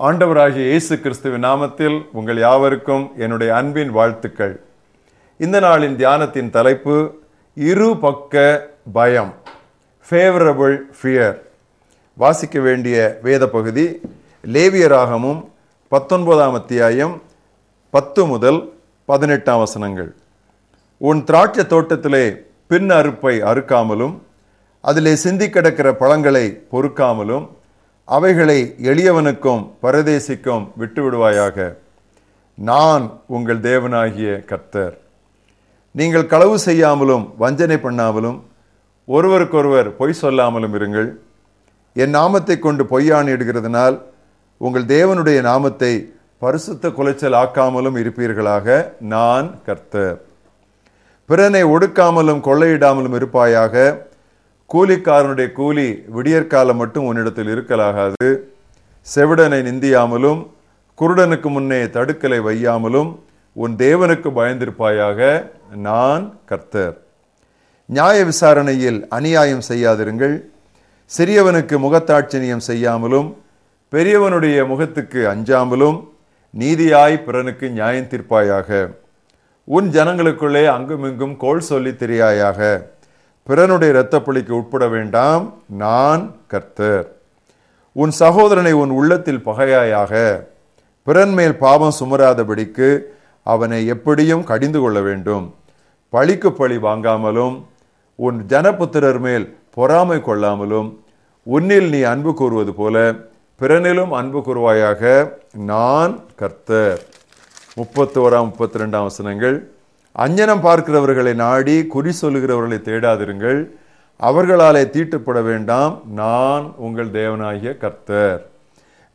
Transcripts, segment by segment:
ஆண்டவராகிய இயேசு கிறிஸ்துவின் நாமத்தில் உங்கள் யாவருக்கும் என்னுடைய அன்பின் வாழ்த்துக்கள். இந்த நாளின் தியானத்தின் தலைப்பு இரு பக்க பயம் ஃபேவரபிள் ஃபியர் வாசிக்க வேண்டிய வேத பகுதி லேவியராகமும் பத்தொன்பதாம் அத்தியாயம் பத்து முதல் பதினெட்டாம் வசனங்கள். உன் திராட்சை தோட்டத்திலே பின் அறுப்பை அறுக்காமலும் அதிலே சிந்தி கிடக்கிற பழங்களை பொறுக்காமலும் அவைகளை எளியவனுக்கும் பரதேசிக்கும் விட்டு விடுவாயாக நான் உங்கள் தேவனாகிய கர்த்தர். நீங்கள் களவு செய்யாமலும் வஞ்சனை பண்ணாமலும் ஒருவருக்கொருவர் பொய் சொல்லாமலும் இருங்கள். என் நாமத்தை கொண்டு பொய்யானிடுகிறதுனால் உங்கள் தேவனுடைய நாமத்தை பரிசுத்த குலைச்சல் ஆக்காமலும் இருப்பீர்களாக நான் கர்த்தர். பிறனை ஒடுக்காமலும் கொள்ளையிடாமலும் இருப்பாயாக கூலிக்காரனுடைய கூலி விடியற்காலம் மட்டும் உன்னிடத்தில் இருக்கலாகாது. செவிடனை நிந்தியாமலும் குருடனுக்கு முன்னே தடுக்கலை வையாமலும் உன் தேவனுக்கு பயந்திருப்பாயாக நான் கர்த்தர். நியாய விசாரணையில் அநியாயம் செய்யாதிருங்கள். சிறியவனுக்கு முகத்தாட்சணியம் செய்யாமலும் பெரியவனுடைய முகத்துக்கு அஞ்சாமலும் நீதியாய் பிறனுக்கு நியாயம் தீர்ப்பாயாக. உன் ஜனங்களுக்குள்ளே அங்குமிங்கும் கோல் சொல்லி தெரியாயாக. பிறனுடைய இரத்தப்பழிக்கு உட்பட வேண்டாம். நான் கர்த்தர். உன் சகோதரனை உன் உள்ளத்தில் பகையாயாக. பிறன் மேல் பாவம் சுமராதபடிக்கு அவனை எப்படியும் கடிந்து கொள்ள வேண்டும். பழிக்கு பழி வாங்காமலும் உன் ஜனபுத்திரர் மேல் பொறாமை கொள்ளாமலும் உன்னில் நீ அன்பு கூறுவது போல பிறனிலும் அன்பு கூறுவாயாக. நான் கர்த்தர். முப்பத்தோராம் முப்பத்தி ரெண்டாம் வசனங்கள். அஞ்சனம் பார்க்கிறவர்களை நாடி குறி சொல்லுகிறவர்களை தேடாதிருங்கள். அவர்களாலே தீட்டுப்பட வேண்டாம். நான் உங்கள் தேவனாகிய கர்த்தர்.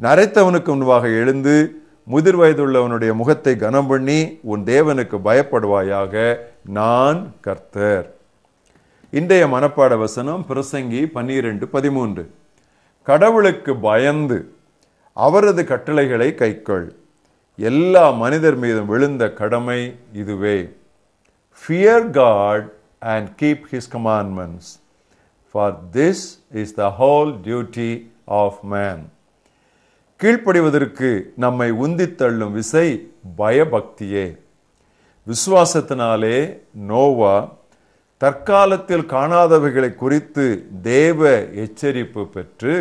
நரைத்தவனுக்கு முன்பாக எழுந்து முதிர் வயதுள்ளவனுடைய முகத்தை கனம் பண்ணி உன் தேவனுக்கு பயப்படுவாயாக நான் கர்த்தர். இன்றைய மனப்பாட வசனம் பிரசங்கி பன்னிரெண்டு பதிமூன்று. கடவுளுக்கு பயந்து அவரது கட்டளைகளை கைக்கொள். எல்லா மனிதர் மீதும் விழுந்த கடமை இதுவே. Fear God and keep His commandments, for this is the whole duty of man. கீழ்ப்படிவதற்கு நம்மை உந்தித் தள்ளும் விசை பயபக்தியே விசுவாசத்தினாலே நோவா தற்காலத்தில் காணாதவைகளை குறித்து தேவ எச்சரிப்பு பெற்று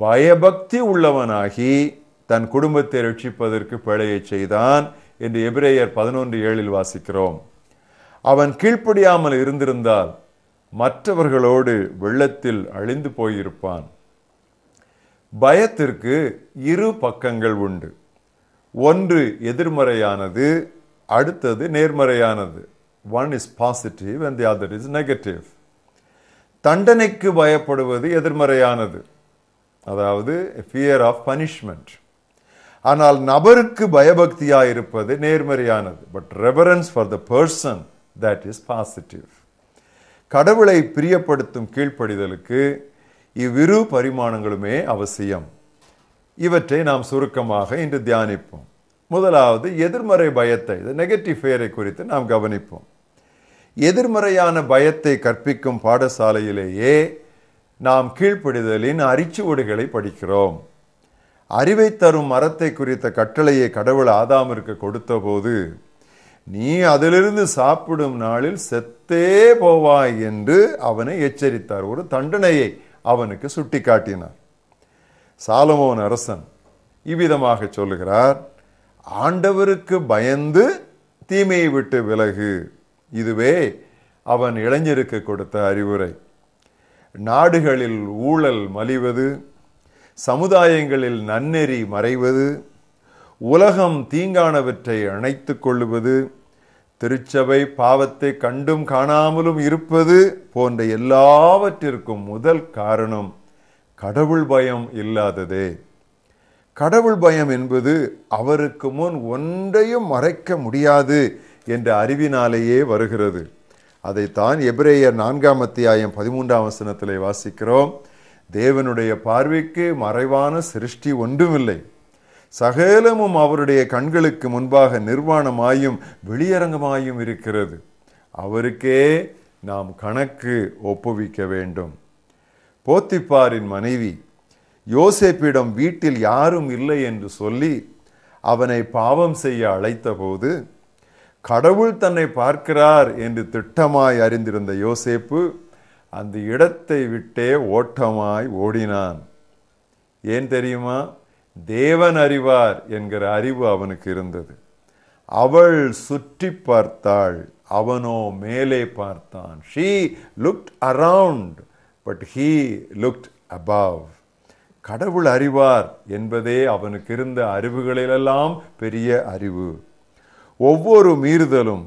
பயபக்தி உள்ளவனாகி தன் குடும்பத்தை ரட்சிப்பதற்கு பிழையை செய்தான் என்று எபிரேயர் பதினொன்று ஏழில் வாசிக்கிறோம். அவன் கீழ்ப்படியாமல் இருந்திருந்தால் மற்றவர்களோடு வெள்ளத்தில் அழிந்து போயிருப்பான். பயத்திற்கு இரு பக்கங்கள் உண்டு. ஒன்று எதிர்மறையானது அடுத்தது நேர்மறையானது. One is positive and the other is negative தண்டனைக்கு பயப்படுவது எதிர்மறையானது. அதாவது ஃபியர் ஆஃப் பனிஷ்மெண்ட் ஆனால் நபருக்கு பயபக்தியாக இருப்பது நேர்மறையானது. But reverence for the person that is positive கடவுளை பிரியப்படுத்தும் கீழ்ப்படிதலுக்கு இவ்விரு பரிமாணங்களுமே அவசியம். இவற்றை நாம் சுருக்கமாக இன்று தியானிப்போம். முதலாவது எதிர்மறை பயத்தை நெகட்டிவ் ஃபேரை குறித்து நாம் கவனிப்போம். எதிர்மறையான பயத்தை கற்பிக்கும் பாடசாலையிலேயே நாம் கீழ்ப்படிதலின் அரிச்சுவடுகளை படிக்கிறோம். அறிவை தரும் மரத்தை குறித்த கட்டளையை கடவுள் ஆதாமிற்கு கொடுத்தபோது நீ அதிலிருந்து சாப்பிடும் நாளில் செத்தே போவாய் என்று அவனை எச்சரித்தார். ஒரு தண்டனையை அவனுக்கு சுட்டிக்காட்டினார். சாலமோன் அரசன் இவ்விதமாக சொல்லுகிறார் ஆண்டவருக்கு பயந்து தீமையை விட்டு விலகு. இதுவே அவன் இளைஞருக்கு கொடுத்த அறிவுரை. நாடுகளில் ஊழல் மலிவது சமுதாயங்களில் நன்னெறி மறைவது உலகம் தீங்கானவற்றை அணைத்து கொள்ளுவது திருச்சபை பாவத்தை கண்டும் காணாமலும் இருப்பது போன்ற எல்லாவற்றிற்கும் முதல் காரணம் கடவுள் பயம் இல்லாததே. கடவுள் பயம் என்பது அவருக்கு முன் ஒன்றையும் மறைக்க முடியாது என்ற அறிவினாலேயே வருகிறது. அதைத்தான் எபிரேயர் நான்காம் அத்தியாயம் பதிமூன்றாம் வசனத்திலே வாசிக்கிறோம். தேவனுடைய பார்வைக்கு மறைவான சிருஷ்டி ஒன்றுமில்லை. சகலமும் அவருடைய கண்களுக்கு முன்பாக நிர்வாணமாயும் வெளியரங்கமாயும் இருக்கிறது. அவருக்கே நாம் கணக்கு ஒப்புவிக்க வேண்டும். போத்திப்பாரின் மனைவி யோசேப்பிடம் வீட்டில் யாரும் இல்லை என்று சொல்லி அவனை பாவம் செய்ய அழைத்தபோது கடவுள் தன்னை பார்க்கிறார் என்று திட்டமாய் அறிந்திருந்த யோசேப்பு அந்த இடத்தை விட்டே ஓட்டமாய் ஓடினான். ஏன் தெரியுமா? தேவன் அறிவார் என்கிற அறிவு அவனுக்கு இருந்தது. அவள் சுற்றி பார்த்தாள் அவனோ மேலே பார்த்தான். She looked around but he looked above கடவுள் அறிவார் என்பதே அவனுக்கு இருந்த அறிவுகளிலெல்லாம் பெரிய அறிவு. ஒவ்வொரு மீறுதலும்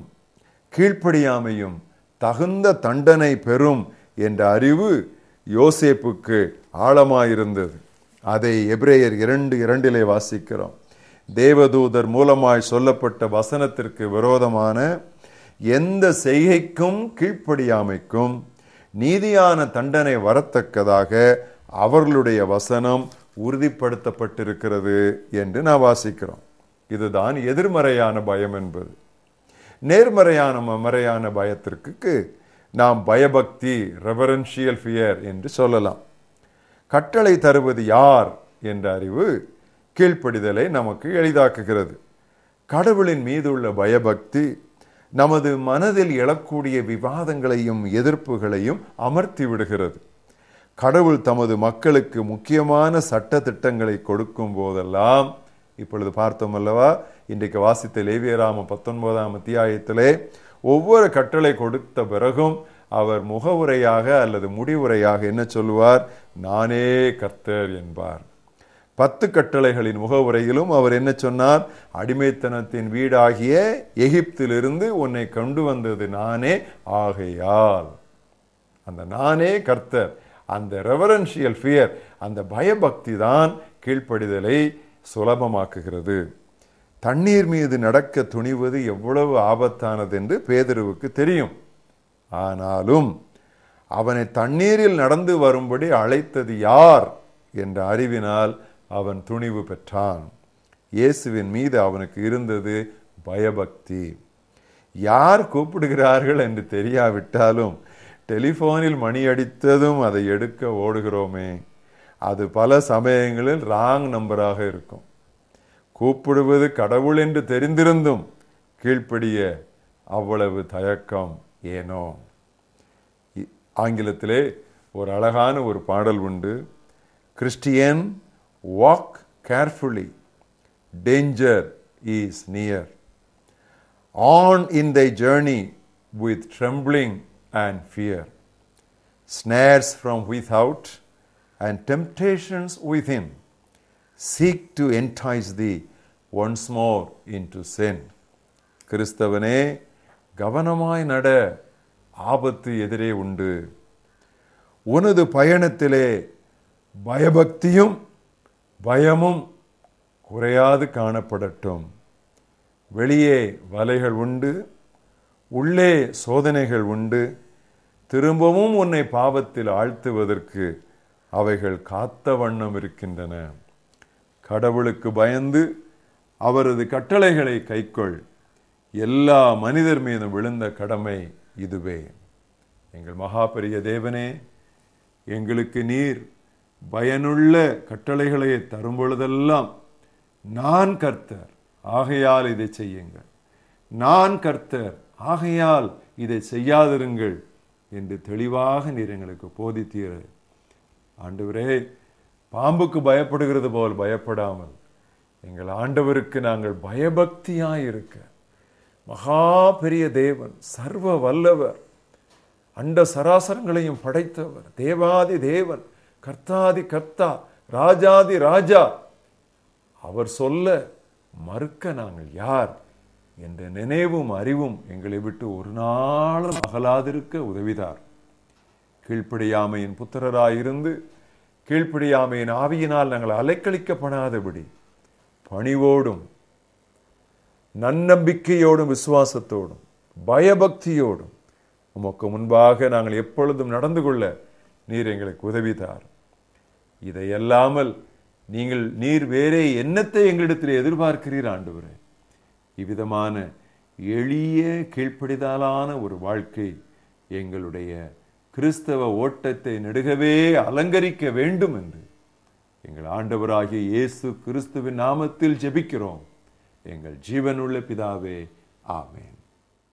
கீழ்ப்படியாமையும் தகுந்த தண்டனை பெறும் என்ற அறிவு யோசேப்புக்கு ஆழமாயிருந்தது. அதை எப்ரேயர் இரண்டு இரண்டிலே வாசிக்கிறோம். தேவதூதர் மூலமாய் சொல்லப்பட்ட வசனத்திற்கு விரோதமான எந்த செய்கைக்கும் கீழ்ப்படியாமைக்கும் நீதியான தண்டனை வரத்தக்கதாக அவர்களுடைய வசனம் உறுதிப்படுத்தப்பட்டிருக்கிறது என்று நான் வாசிக்கிறோம். இதுதான் எதிர்மறையான பயம் என்பது. நேர்மறையான மறையான பயத்திற்கு நாம் பயபக்தி ரெவரன்ஷியல் ஃபியர் என்று சொல்லலாம். கட்டளை தருவது யார் என்ற அறிவு கீழ்ப்படிதலை நமக்கு எளிதாக்குகிறது. கடவுளின் மீதுள்ள பயபக்தி நமது மனதில் எழக்கூடிய விவாதங்களையும் எதிர்ப்புகளையும் அமர்த்தி விடுகிறது. கடவுள் தமது மக்களுக்கு முக்கியமான சட்ட திட்டங்களை கொடுக்கும் போதெல்லாம் இப்பொழுது பார்த்தோம் அல்லவா இன்றைக்கு வாசித்த லேவியராம பத்தொன்பதாம் அத்தியாயத்திலே ஒவ்வொரு கட்டளை கொடுத்த பிறகும் அவர் முகவுரையாக அல்லது முடிவுரையாக என்ன சொல்லுவார்? நானே கர்த்தர் என்பார். பத்து கட்டளைகளின் முகவுரையிலும் அவர் என்ன சொன்னார்? அடிமைத்தனத்தின் வீடாகிய எகிப்திலிருந்து உன்னை கொண்டு வந்தது நானே ஆகையால். அந்த நானே கர்த்தர் அந்த ரெவரன்ஷியல் ஃபியர் அந்த பயபக்தி தான் கீழ்ப்படிதலை சுலபமாக்குகிறது. தண்ணீர் மீது நடக்க துணிவது எவ்வளவு ஆபத்தானது என்று பேதருவுக்கு தெரியும். ஆனாலும் அவனை தண்ணீரில் நடந்து வரும்படி அழைத்தது யார் என்ற அறிவினால் அவன் துணிவு பெற்றான். இயேசுவின் மீது அவனுக்கு இருந்தது பயபக்தி. யார் கூப்பிடுகிறார்கள் என்று தெரியாவிட்டாலும் டெலிஃபோனில் மணி அடித்ததும் அதை எடுக்க ஓடுகிறோமே. அது பல சமயங்களில் ராங் நம்பராக இருக்கும். கூப்பிடுவது கடவுள் என்று தெரிந்திருந்தும் கீழ்ப்படிய அவ்வளவு தயக்கம் ஏனோ? ஆங்கிலத்திலே ஒரு அழகான ஒரு பாடல் உண்டு. Christian walk carefully danger is near on in thy journey with trembling and fear snares from without and temptations within. Seek to entice thee once more into sin. கிறிஸ்தவனே கவனமாய் நட. ஆபத்து எதிரே உண்டு. உனது பயணத்திலே பயபக்தியும் பயமும் குறையாது காணப்படட்டும். வெளியே வலைகள் உண்டு. உள்ளே சோதனைகள் உண்டு. திரும்பவும் உன்னை பாவத்தில் ஆழ்த்துவதற்கு அவைகள் காத்த வண்ணம் இருக்கின்றன. கடவுளுக்கு பயந்து அவரது கட்டளைகளை கைக்கொள். எல்லா மனிதர் மீதும் விழுந்த கடமை இதுவே. எங்கள் மகாபெரிய தேவனே எங்களுக்கு நீர் பயனுள்ள கட்டளைகளை தரும் பொழுதெல்லாம் நான் கர்த்தர் ஆகையால் இதை செய்யுங்கள். நான் கர்த்தர் ஆகையால் இதை செய்யாதிருங்கள் என்று தெளிவாக நீர் எங்களுக்கு போதித்தீர். ஆண்டு பாம்புக்கு பயப்படுகிறது போல் பயப்படாமல் எங்கள் ஆண்டவருக்கு நாங்கள் பயபக்தியாக இருக்க மகா பெரிய தேவன் சர்வ வல்லவர் அண்ட சராசரங்களையும் படைத்தவர் தேவாதி தேவன் கர்த்தாதி கர்த்தா ராஜாதி ராஜா. அவர் சொல்ல மறுக்க நாங்கள் யார் என்ற நினைவும் அறிவும் எங்களை விட்டு ஒரு நாளும் அகலாதிருக்க உதவிதார். கீழ்ப்படியாமையின் புத்திரராயிருந்து கீழ்ப்படியாமையின் ஆவியினால் நாங்கள் அலைக்கழிக்கப்படாதபடி பணிவோடும் நன்னம்பிக்கையோடும் விசுவாசத்தோடும் பயபக்தியோடும் உமக்கு முன்பாக நாங்கள் எப்பொழுதும் நடந்து கொள்ள நீர் எங்களுக்கு உதவிதார் இதையல்லாமல் நீங்கள் நீர் வேறே என்னத்தை எங்களிடத்தில் எதிர்பார்க்கிறீர் ஆண்டவரே? இவ்விதமான எளிய கீழ்ப்படிதலான ஒரு வாழ்க்கை எங்களுடைய கிறிஸ்தவ ஓட்டத்தை நெடுகவே அலங்கரிக்க வேண்டும் என்று எங்கள் ஆண்டவராகிய இயேசு கிறிஸ்துவின் நாமத்தில் ஜெபிக்கிறோம். எங்கள் ஜீவனுள்ள பிதாவே ஆமேன்.